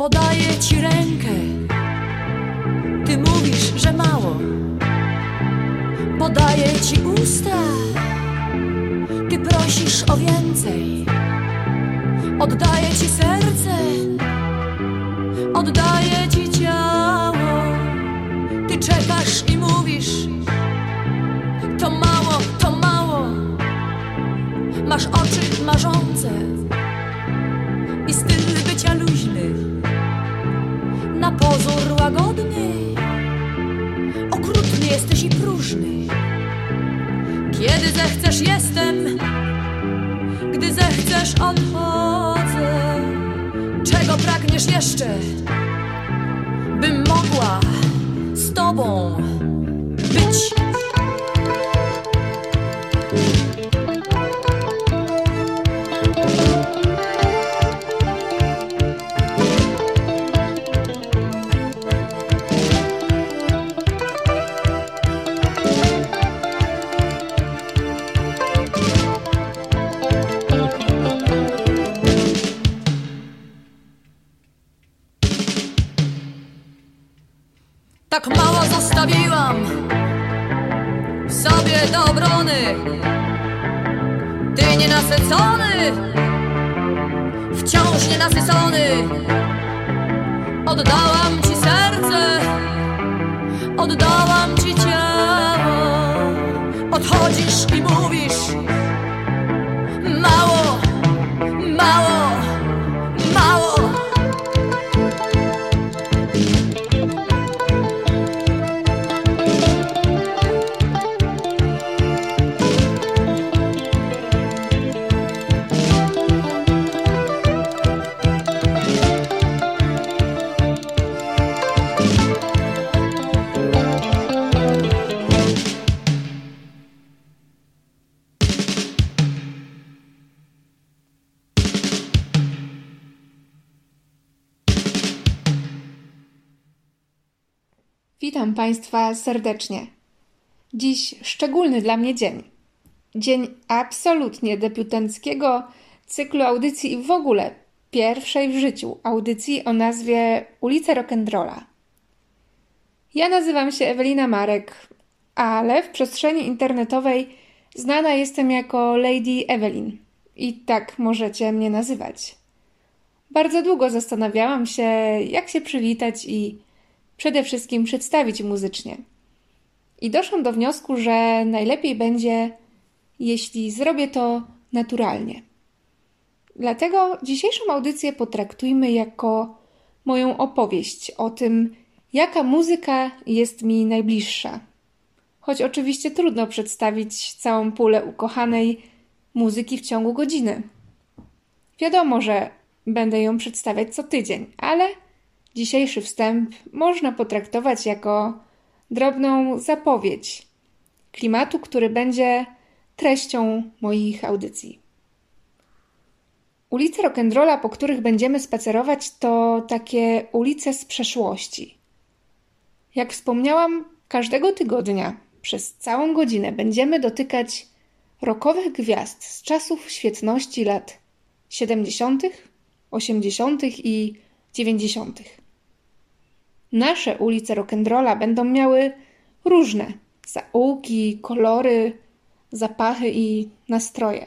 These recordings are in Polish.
Podaję ci rękę, ty mówisz, że mało. Podaję ci usta, ty prosisz o więcej. Oddaję ci serce, oddaję ci ciało. Ty czekasz i mówisz, to mało, to mało. Masz oczy marzące pozór łagodny. Okrutny jesteś i próżny. Kiedy zechcesz, jestem, gdy zechcesz, odchodzę. Czego pragniesz jeszcze, bym mogła z tobą być? Odchodzisz i mówisz Państwa serdecznie. Dziś szczególny dla mnie dzień. Dzień absolutnie debiutanckiego cyklu audycji i w ogóle pierwszej w życiu audycji o nazwie Ulica Rock'n'Rolla. Ja nazywam się Ewelina Marek, ale w przestrzeni internetowej znana jestem jako Lady Evelyn i tak możecie mnie nazywać. Bardzo długo zastanawiałam się, jak się przywitać i przede wszystkim przedstawić muzycznie. I doszłam do wniosku, że najlepiej będzie, jeśli zrobię to naturalnie. Dlatego dzisiejszą audycję potraktujmy jako moją opowieść o tym, jaka muzyka jest mi najbliższa. Choć oczywiście trudno przedstawić całą pulę ukochanej muzyki w ciągu godziny. Wiadomo, że będę ją przedstawiać co tydzień, ale Dzisiejszy wstęp można potraktować jako drobną zapowiedź klimatu, który będzie treścią moich audycji. Ulice rock'n'rolla, po których będziemy spacerować, to takie ulice z przeszłości. Jak wspomniałam, każdego tygodnia przez całą godzinę będziemy dotykać rockowych gwiazd z czasów świetności lat 70., 80. i 90. Nasze ulice rock'n'rolla będą miały różne zaułki, kolory, zapachy i nastroje.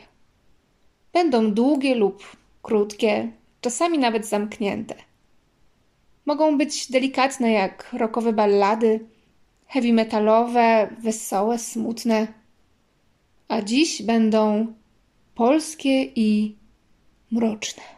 Będą długie lub krótkie, czasami nawet zamknięte. Mogą być delikatne jak rockowe ballady, heavy metalowe, wesołe, smutne. A dziś będą polskie i mroczne.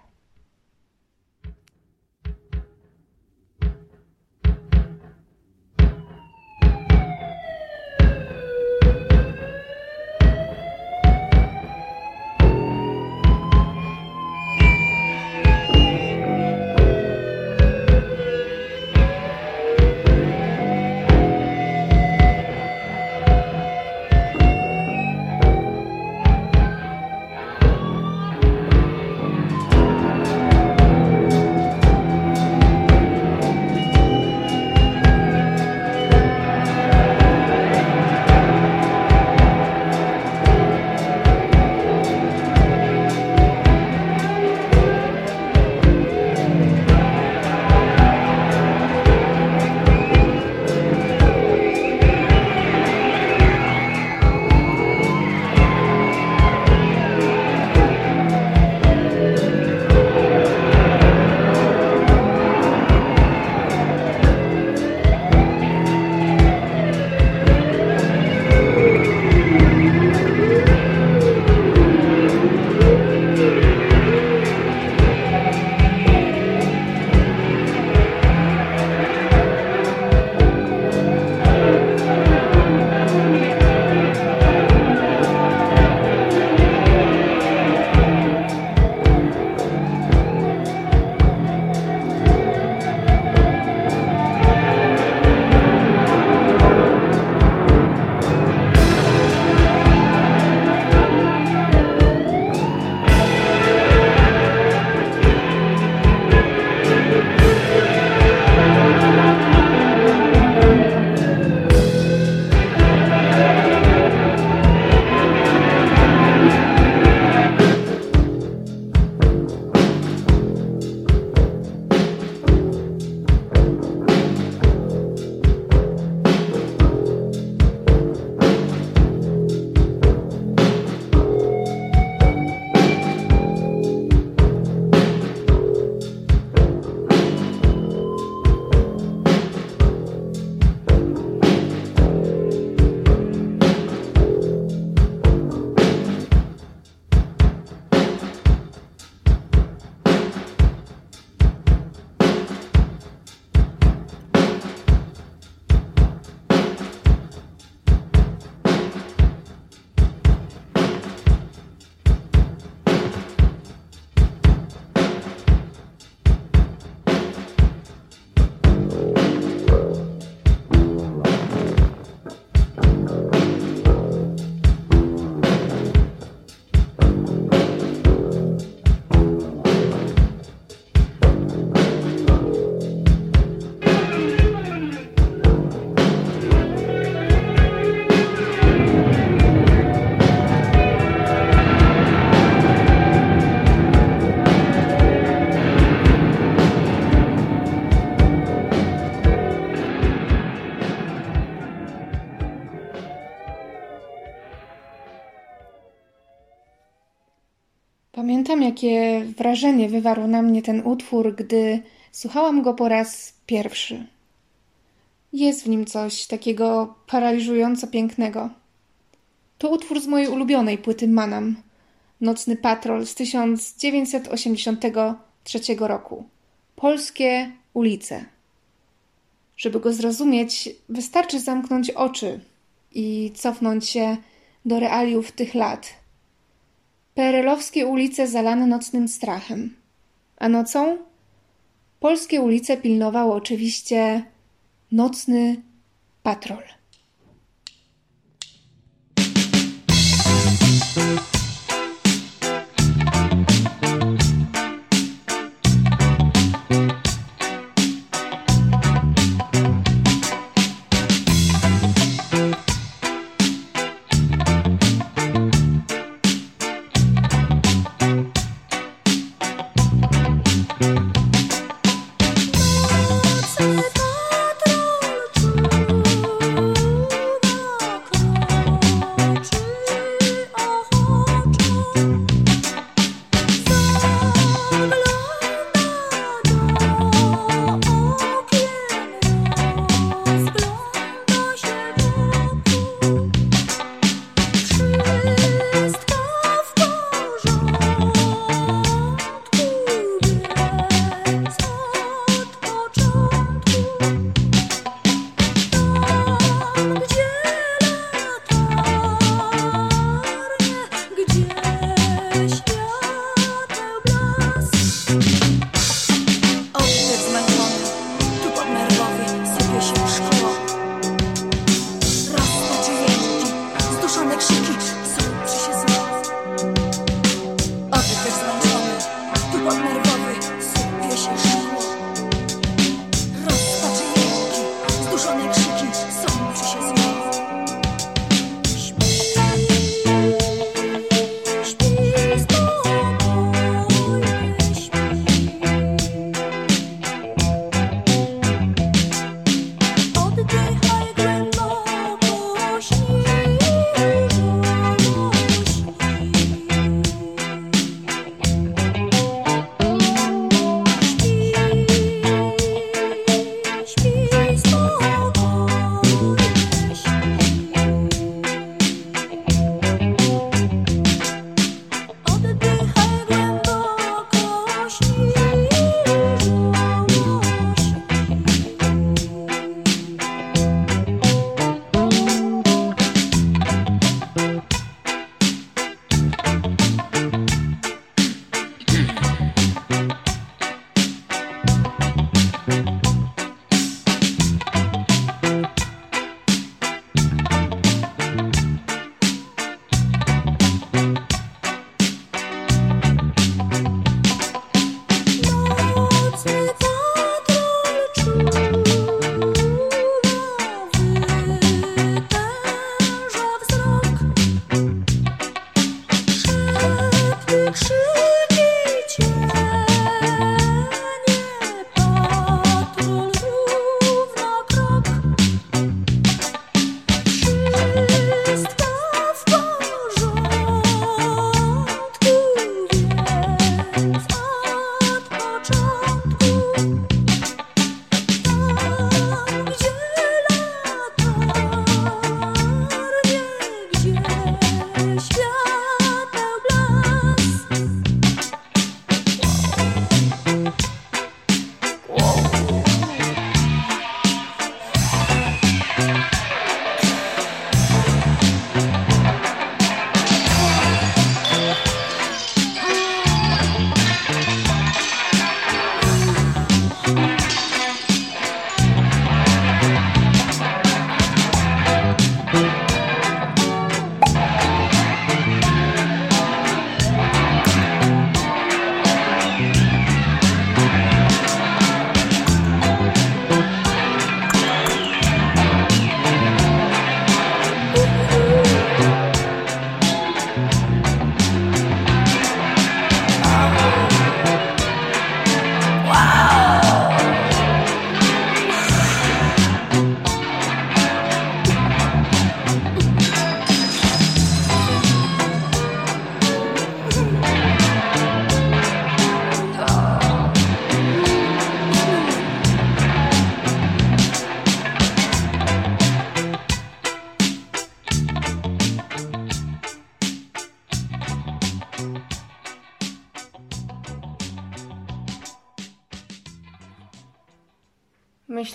Jakie wrażenie wywarł na mnie ten utwór, gdy słuchałam go po raz pierwszy. Jest w nim coś takiego paraliżująco pięknego. To utwór z mojej ulubionej płyty Manam, Nocny Patrol z 1983 roku. Polskie ulice. Żeby go zrozumieć, wystarczy zamknąć oczy i cofnąć się do realiów tych lat. Perelowskie ulice zalane nocnym strachem. A nocą? Polskie ulice pilnował oczywiście nocny patrol.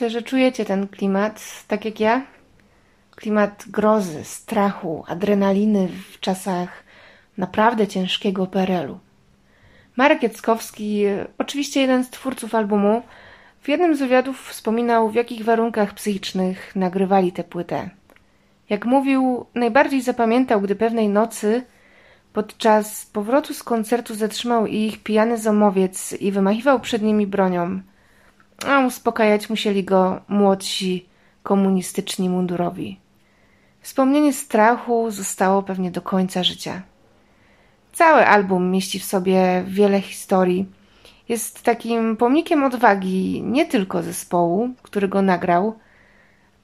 Myślę, że czujecie ten klimat, tak jak ja. Klimat grozy, strachu, adrenaliny w czasach naprawdę ciężkiego PRL-u. Marek Jackowski, oczywiście jeden z twórców albumu, w jednym z wywiadów wspominał, w jakich warunkach psychicznych nagrywali tę płytę. Jak mówił, najbardziej zapamiętał, gdy pewnej nocy podczas powrotu z koncertu zatrzymał ich pijany zomowiec i wymachiwał przed nimi bronią, a uspokajać musieli go młodsi komunistyczni mundurowi. Wspomnienie strachu zostało pewnie do końca życia. Cały album mieści w sobie wiele historii. Jest takim pomnikiem odwagi nie tylko zespołu, który go nagrał,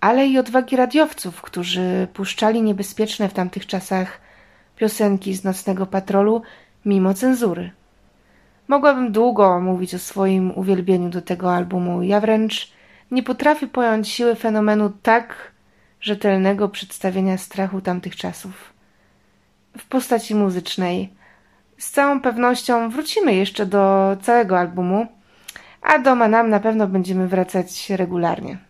ale i odwagi radiowców, którzy puszczali niebezpieczne w tamtych czasach piosenki z nocnego patrolu mimo cenzury. Mogłabym długo mówić o swoim uwielbieniu do tego albumu. Ja wręcz nie potrafię pojąć siły fenomenu tak rzetelnego przedstawienia strachu tamtych czasów. W postaci muzycznej. Z całą pewnością wrócimy jeszcze do całego albumu, a do Manam na pewno będziemy wracać regularnie.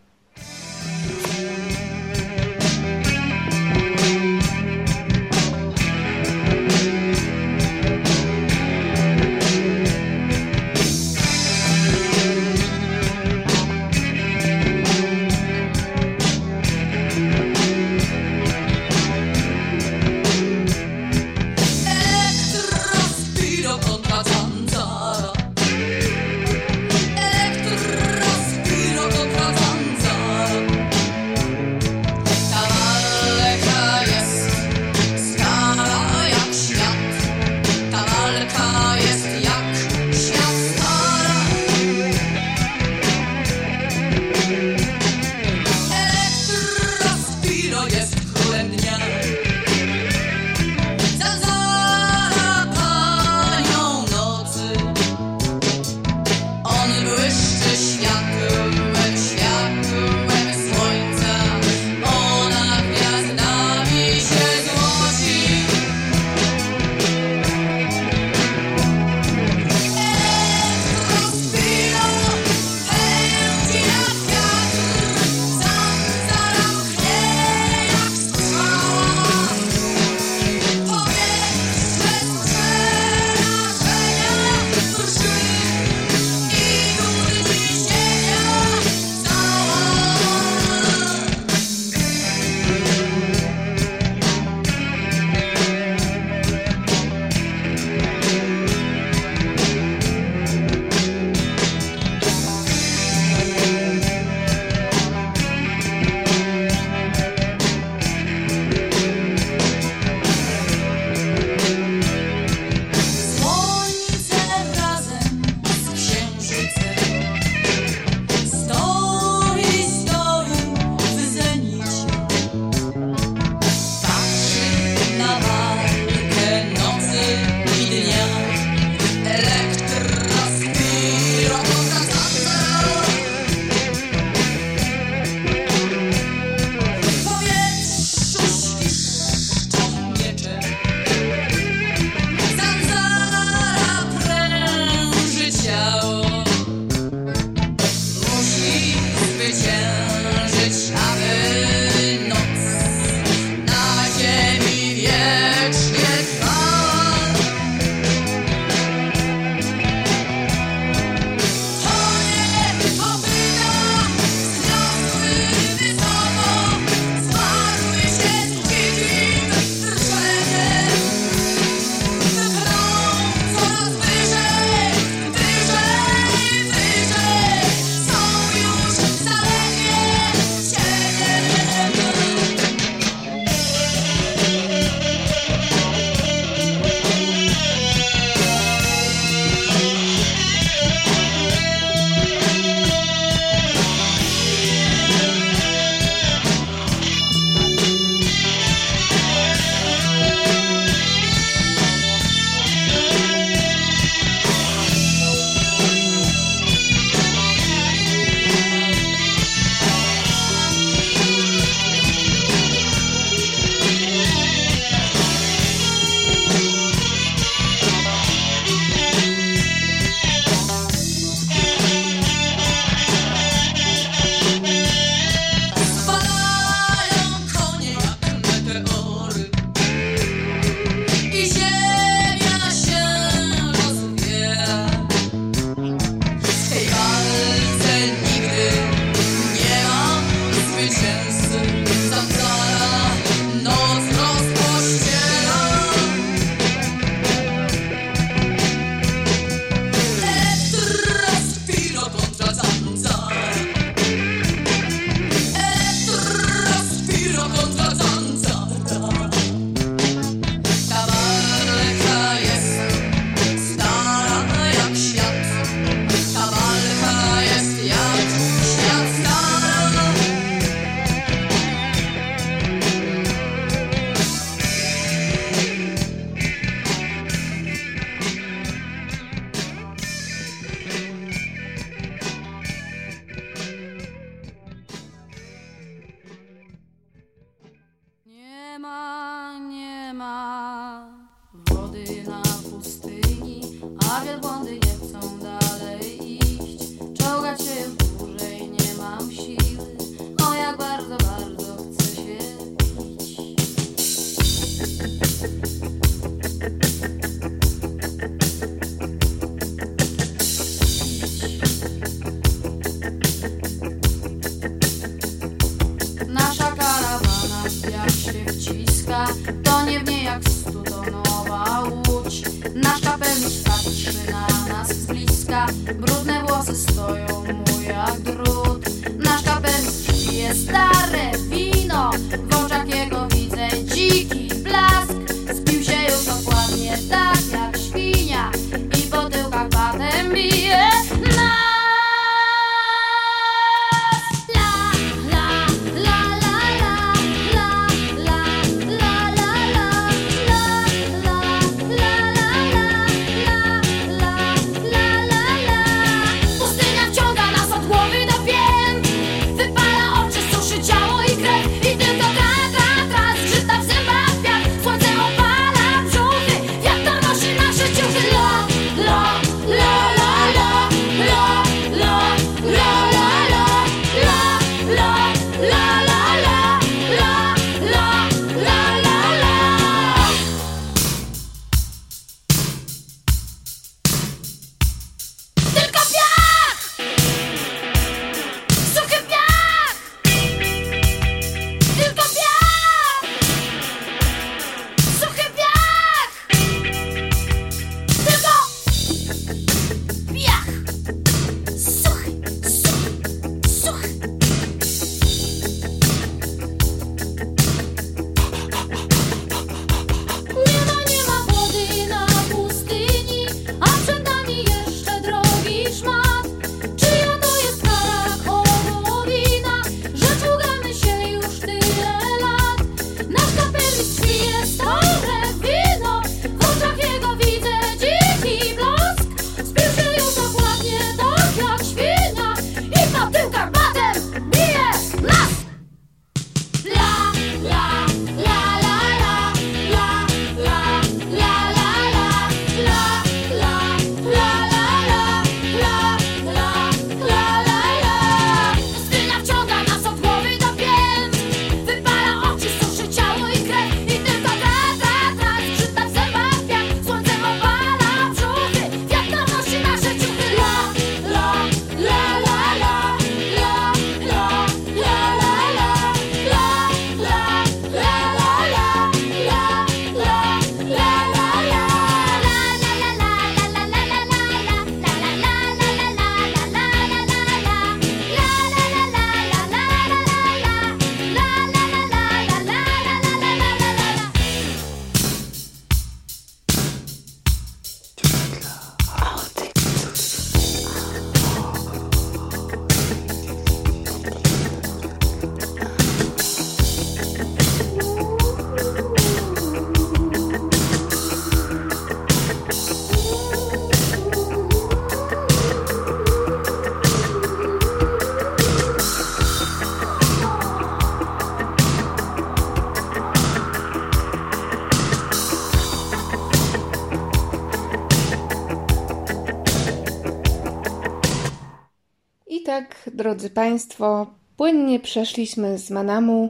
drodzy Państwo, płynnie przeszliśmy z Manamu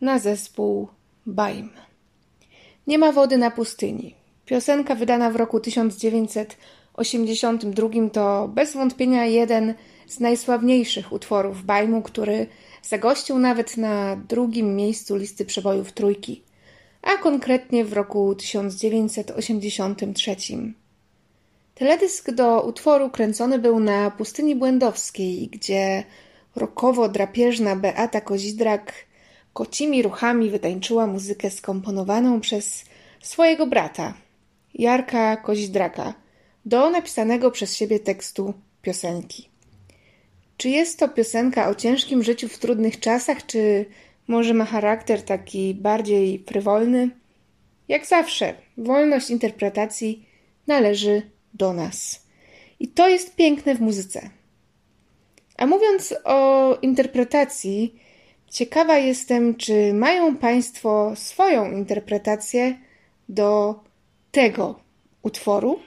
na zespół Baim. Nie ma wody na pustyni. Piosenka wydana w roku 1982 to bez wątpienia jeden z najsławniejszych utworów Bajmu, który zagościł nawet na drugim miejscu listy przebojów trójki, a konkretnie w roku 1983. Teledysk do utworu kręcony był na pustyni błędowskiej, gdzie Rokowo-drapieżna Beata Kozidrak kocimi ruchami wytańczyła muzykę skomponowaną przez swojego brata, Jarka Kozidraka, do napisanego przez siebie tekstu piosenki. Czy jest to piosenka o ciężkim życiu w trudnych czasach, czy może ma charakter taki bardziej frywolny? Jak zawsze, wolność interpretacji należy do nas. I to jest piękne w muzyce. A mówiąc o interpretacji, ciekawa jestem, czy mają Państwo swoją interpretację do tego utworu?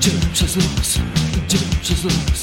Just lost, just lost.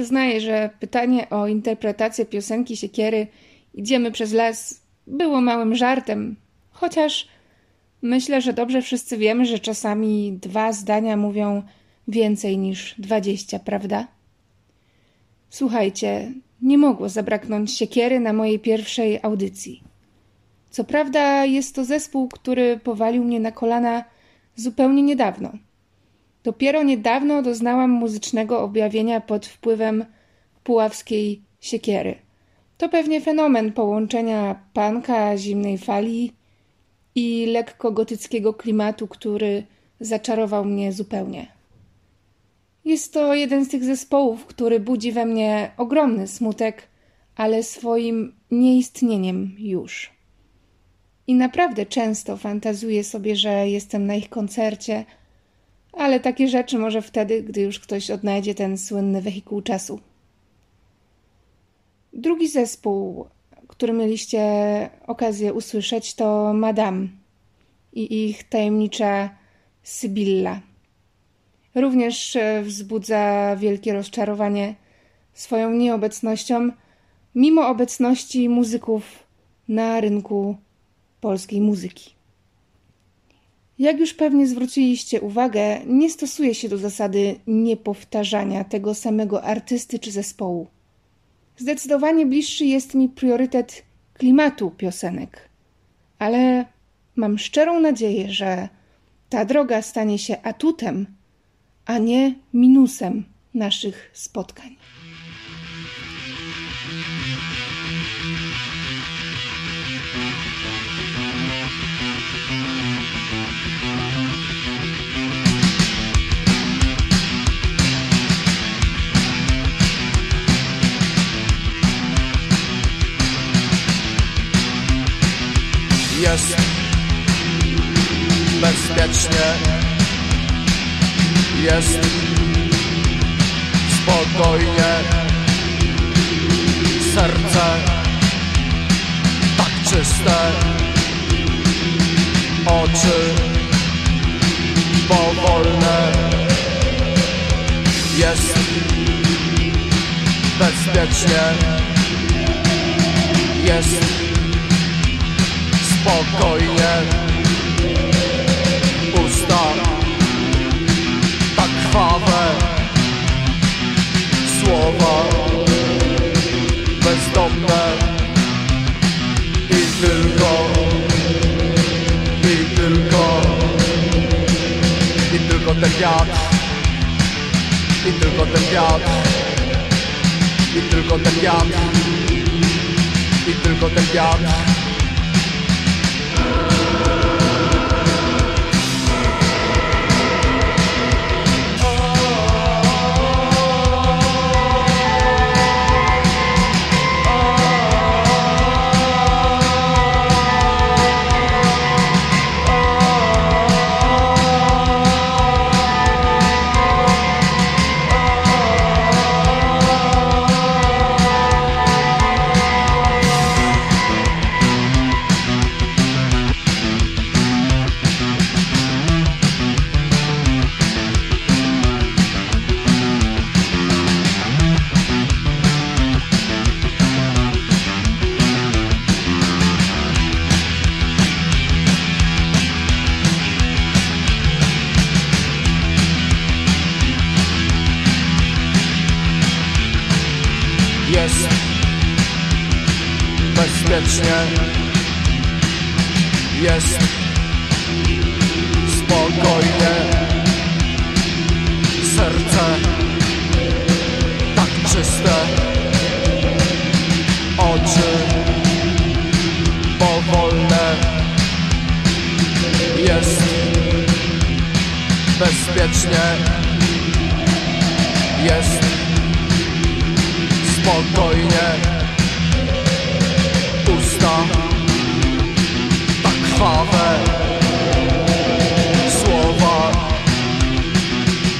Przyznaję, że pytanie o interpretację piosenki Siekiery Idziemy przez las było małym żartem, chociaż myślę, że dobrze wszyscy wiemy, że czasami dwa zdania mówią więcej niż dwadzieścia, prawda? Słuchajcie, nie mogło zabraknąć siekiery na mojej pierwszej audycji. Co prawda jest to zespół, który powalił mnie na kolana zupełnie niedawno. Dopiero niedawno doznałam muzycznego objawienia pod wpływem puławskiej siekiery. To pewnie fenomen połączenia panka, zimnej fali i lekko gotyckiego klimatu, który zaczarował mnie zupełnie. Jest to jeden z tych zespołów, który budzi we mnie ogromny smutek, ale swoim nieistnieniem już. I naprawdę często fantazuję sobie, że jestem na ich koncercie, ale takie rzeczy może wtedy, gdy już ktoś odnajdzie ten słynny wehikuł czasu. Drugi zespół, który mieliście okazję usłyszeć, to Madame i ich tajemnicza Sybilla. Również e, wzbudza wielkie rozczarowanie swoją nieobecnością, mimo obecności muzyków na rynku polskiej muzyki. Jak już pewnie zwróciliście uwagę, nie stosuje się do zasady niepowtarzania tego samego artysty czy zespołu. Zdecydowanie bliższy jest mi priorytet klimatu piosenek, ale mam szczerą nadzieję, że ta droga stanie się atutem, a nie minusem naszych spotkań. Jest bezpiecznie, jest spokojnie, serce tak czyste, oczy powolne, jest bezpiecznie, jest spokojnie Usta tak krwawe Słowa bezdomne. I tylko I tylko I tylko ten wiatr. I tylko ten wiatr. I tylko ten wiatr. I tylko ten wiatr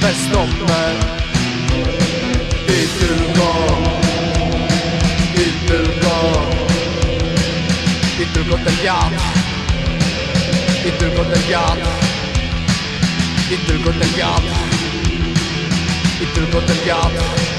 bezdomne. I tylko I tylko I tylko ten wiatr. I tylko ten wiatr. I tylko ten wiatr. I tylko ten wiatr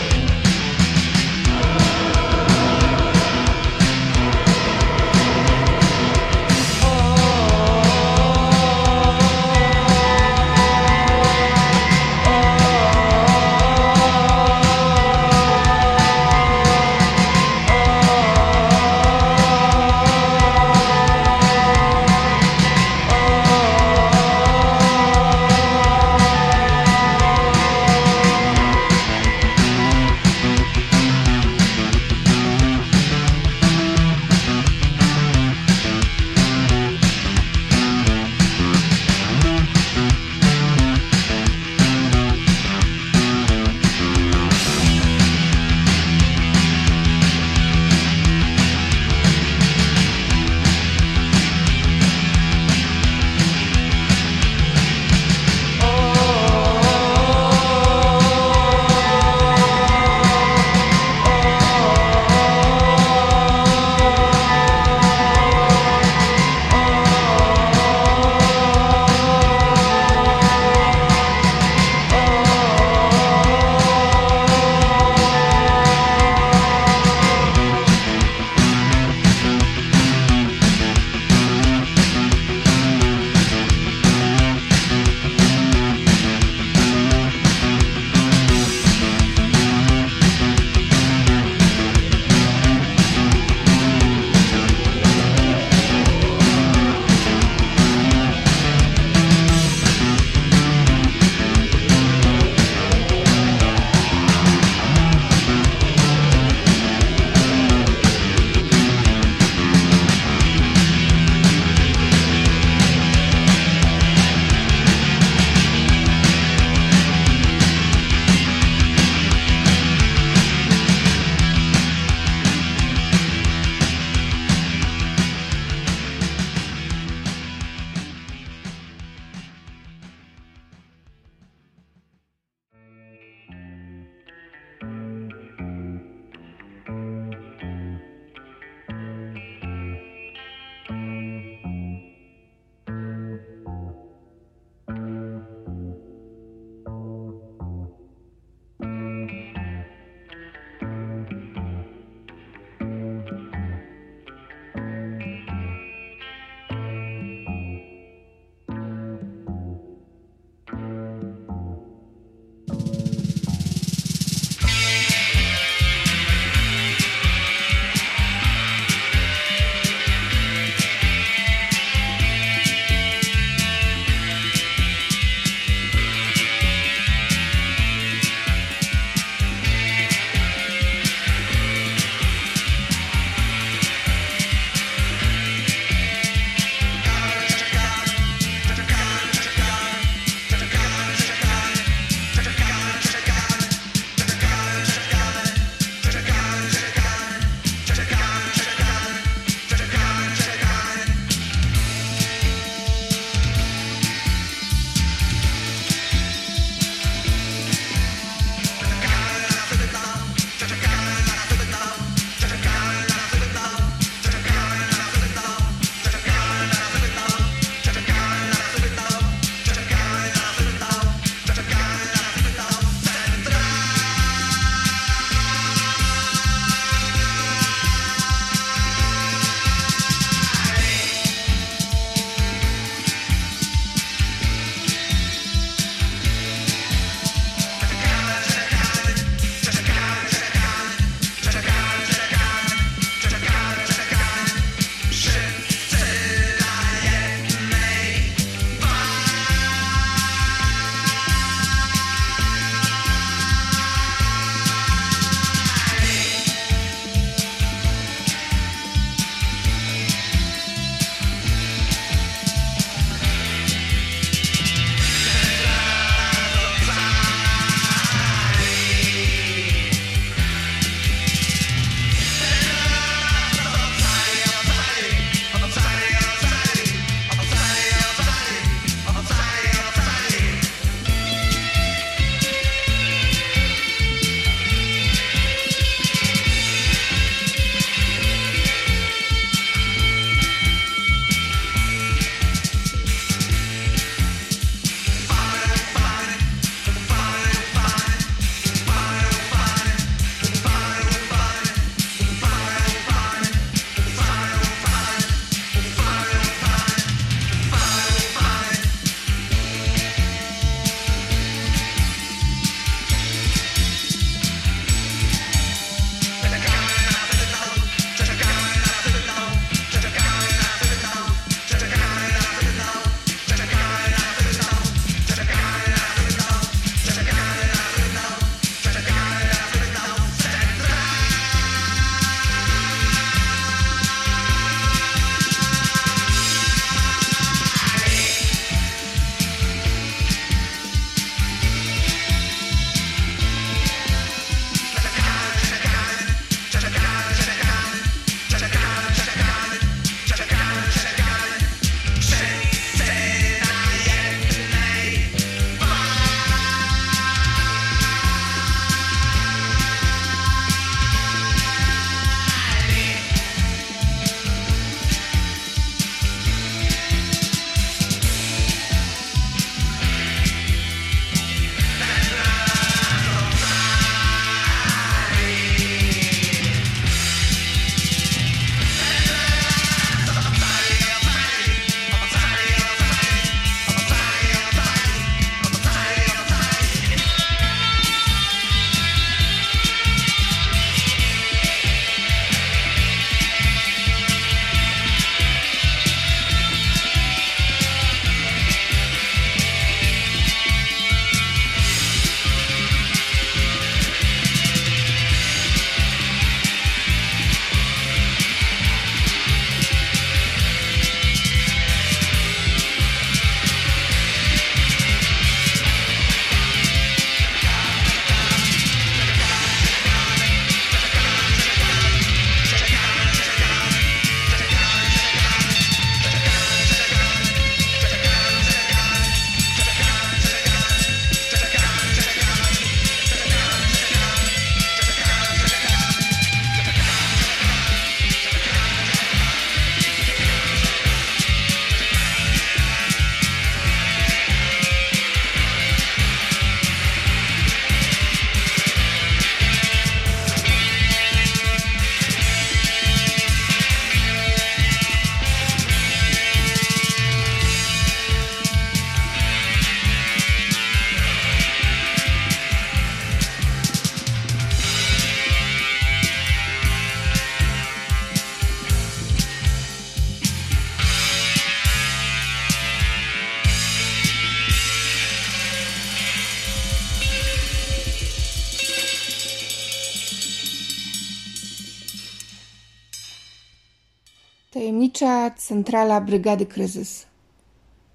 Centrala Brygady Kryzys.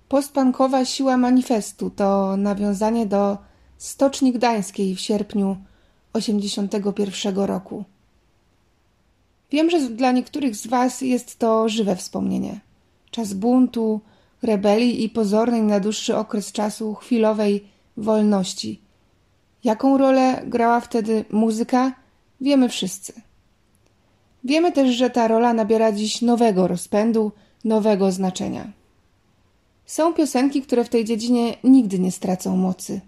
Postpankowa siła manifestu to nawiązanie do Stoczni Gdańskiej w sierpniu 1981 roku. Wiem, że dla niektórych z Was jest to żywe wspomnienie. Czas buntu, rebelii i pozornej na dłuższy okres czasu chwilowej wolności. Jaką rolę grała wtedy muzyka, wiemy wszyscy. Wiemy też, że ta rola nabiera dziś nowego rozpędu, nowego znaczenia. Są piosenki, które w tej dziedzinie nigdy nie stracą mocy.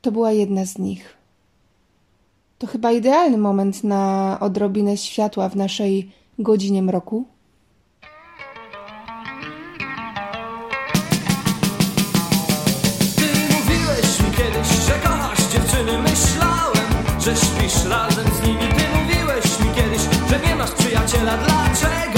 To była jedna z nich. To chyba idealny moment na odrobinę światła w naszej godzinie mroku. Ty mówiłeś mi kiedyś, że kochasz dziewczyny Myślałem, że śpisz razem z nimi Ty mówiłeś mi kiedyś, że nie masz przyjaciela Dlaczego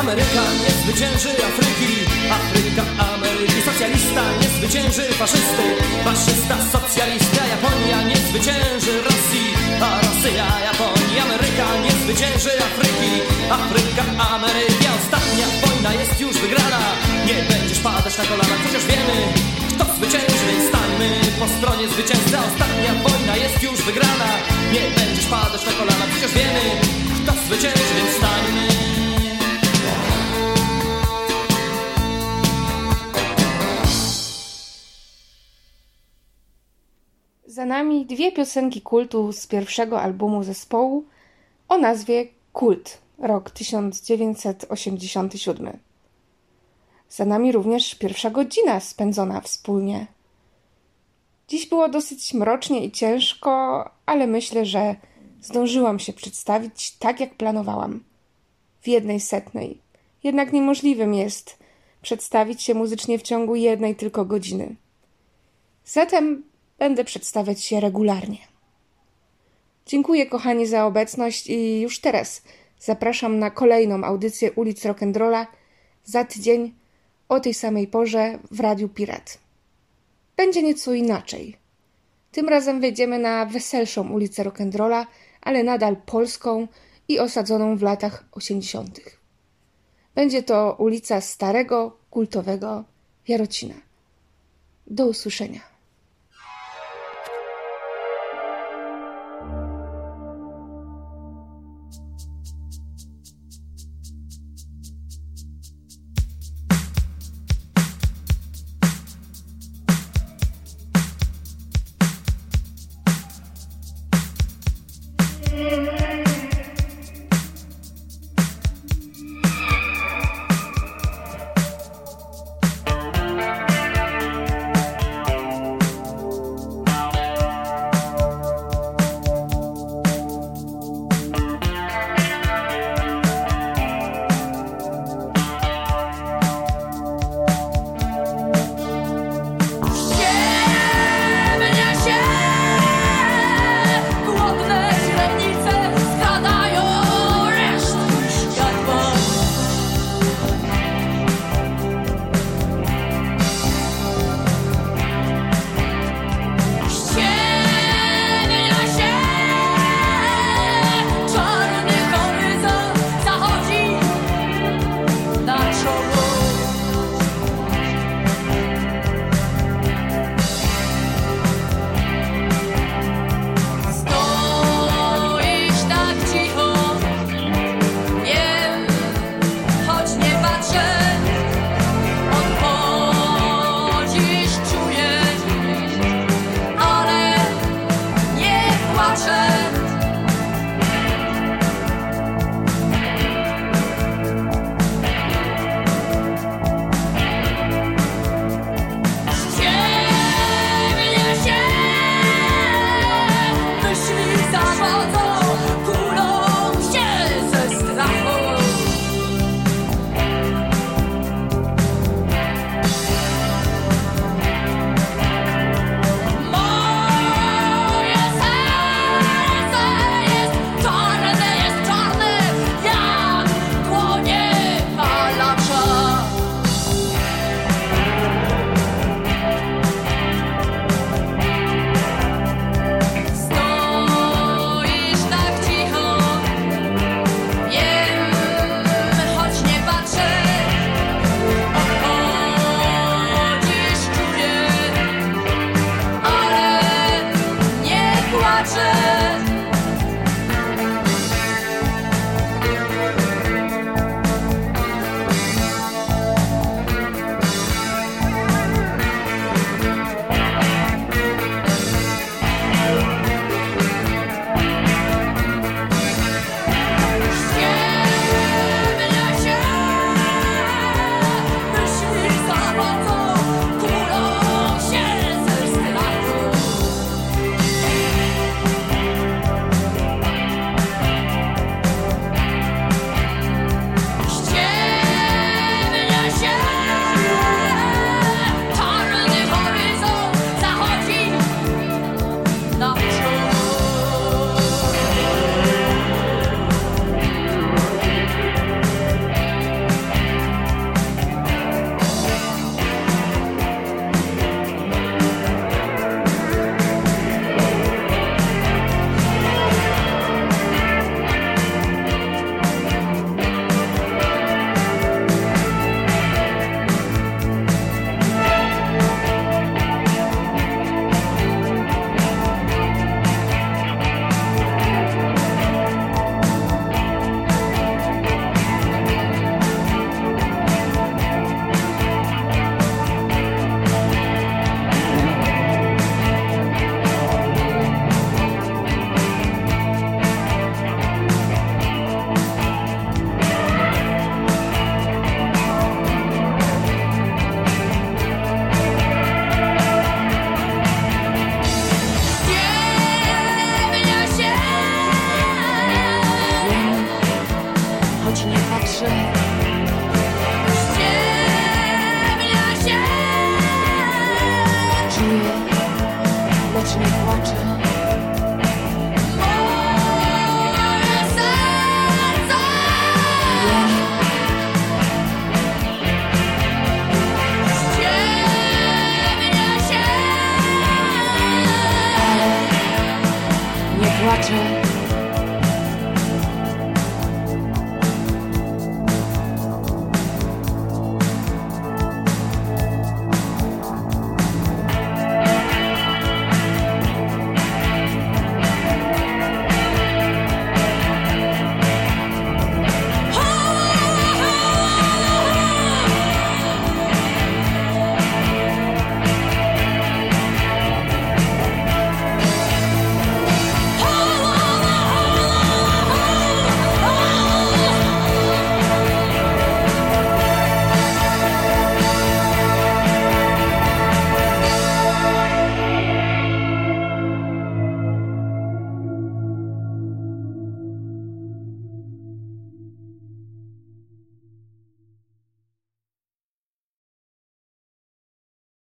Ameryka nie zwycięży Afryki. Afryka, Ameryki Socjalista nie zwycięży faszysty. Faszysta, socjalista Japonia nie zwycięży Rosji. A Rosja, Japonii Ameryka nie zwycięży Afryki. Afryka, Ameryki Ostatnia wojna jest już wygrana. Nie będziesz padać na kolana Chociaż wiemy kto zwycięży Więc stańmy po stronie zwycięzcy Ostatnia wojna jest już wygrana. Nie będziesz padać na kolana Chociaż wiemy kto zwycięży Więc stańmy Za nami dwie piosenki kultu z pierwszego albumu zespołu o nazwie Kult, rok 1987. Za nami również pierwsza godzina spędzona wspólnie. Dziś było dosyć mrocznie i ciężko, ale myślę, że zdążyłam się przedstawić tak, jak planowałam. W jednej setnej. Jednak niemożliwym jest przedstawić się muzycznie w ciągu jednej tylko godziny. Zatem będę przedstawiać się regularnie. Dziękuję kochani za obecność i już teraz zapraszam na kolejną audycję ulic Rock'n'Rolla za tydzień o tej samej porze w Radiu Pirat. Będzie nieco inaczej. Tym razem wejdziemy na weselszą ulicę Rock'n'Rolla, ale nadal polską i osadzoną w latach 80. Będzie to ulica starego, kultowego Jarocina. Do usłyszenia.